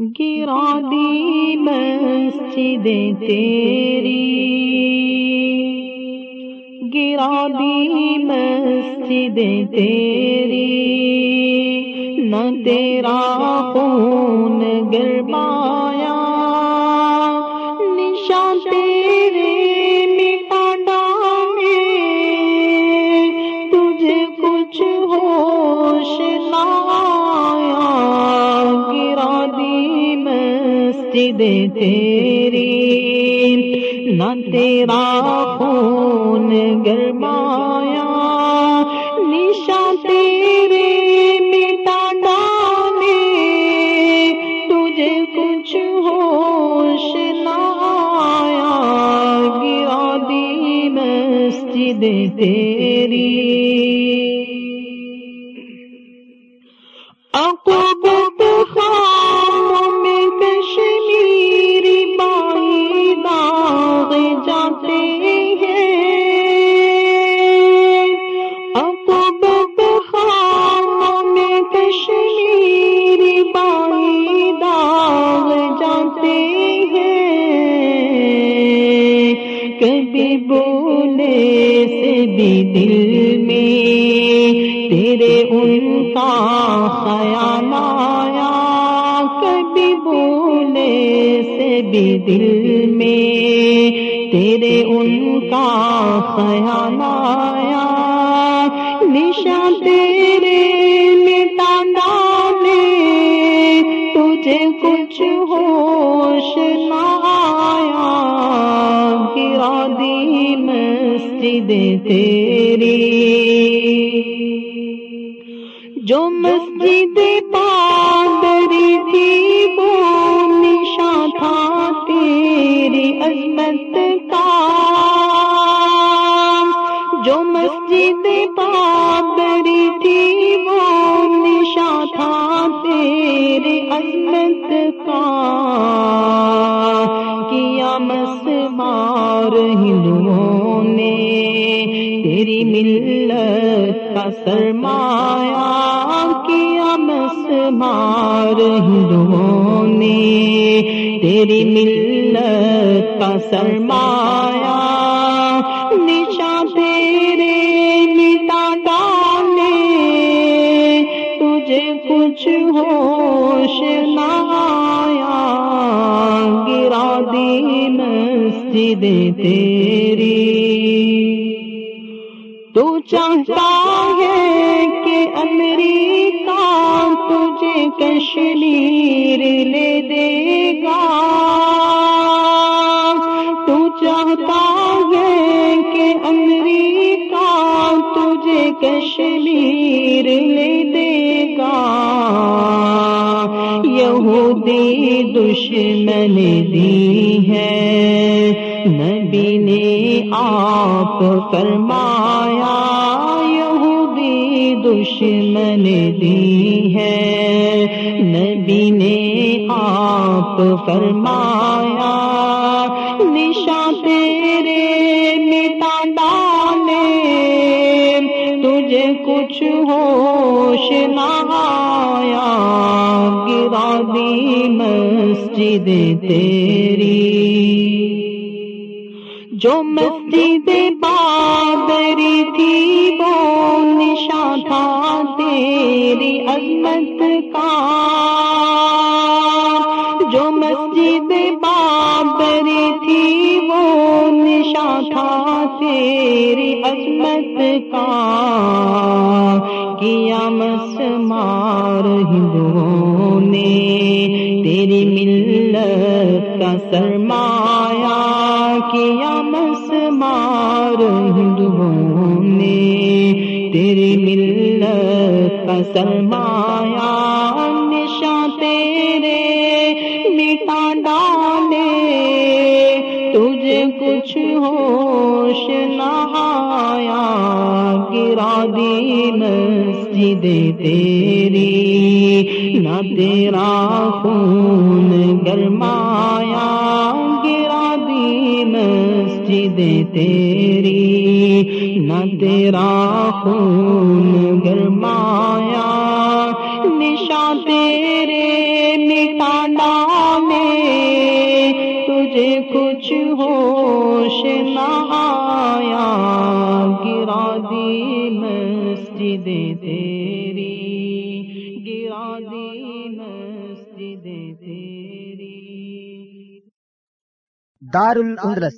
گرا دی مسجد تیری۔ گرا دی مسجد تیری۔ نہ تیرا خون گربا مسجد تیری، نہ تیرا خون گرمایا، نشان تیرے مٹا ڈالے تجھے کچھ ہوش نہ آیا گرا دی مسجد تیری۔ کبھی بولے سے بھی دل میں تیرے ان کا خیال آیا۔ کبھی بولے سے بھی دل میں تیرے ان کا خیال آیا۔ نشان تیرے مسجد تیری۔ جو مسجد پادری تھی، وہ نشان تھا تیری عظمت کا۔ جو مسجد پادری تھی، وہ نشان تھا تیری عظمت کا۔ کیا مسمار ہندوؤں نے تیری ملت کا سرمایا کیا مسمار ہندوؤں نے تیری ملت کا سرمایا نشان تیرے مٹا ڈالے۔ تجھے کچھ ہوش نہ آیا، گرا دی مسجد تیری۔ تو چاہتا ہے کہ امریکہ تجھے کشمیر لے دے گا۔ تو چاہتا ہے کہ امریکہ تجھے کشمیر لے دے گا۔ یہودی دشمن دی ہے۔ نبی نے آپ فرمایا، یہودی دشمن دی ہے۔ نبی نے آپ فرمایا نشان تیرے مٹا ڈالے تجھے کچھ ہوش نہ آیا۔ گرا دی مسجد تیری۔ جو مسجد بادری تھی وہ نشان تھا تیری عظمت کا۔ جو مسجد بابری تھی وہ نشان تھا تیری عظمت کا۔ کیا مسمار ہندوؤں نے مسمار ہندوؤں نے تیری ملت کا سرمایا نشان تیرے مٹا ڈالے۔ تجھے کچھ ہوش نہ آیا، گرا دی مسجد تیری۔ نہ تیرا خون گرمایا مسجد تیری نہ تیرا خون گرمایا۔ نشان تیرے مٹانا میں تجھے کچھ ہوش نہ آیا۔ گرا دی مسجد تیری، گرا دی مسجد تیری۔ دار الاندلس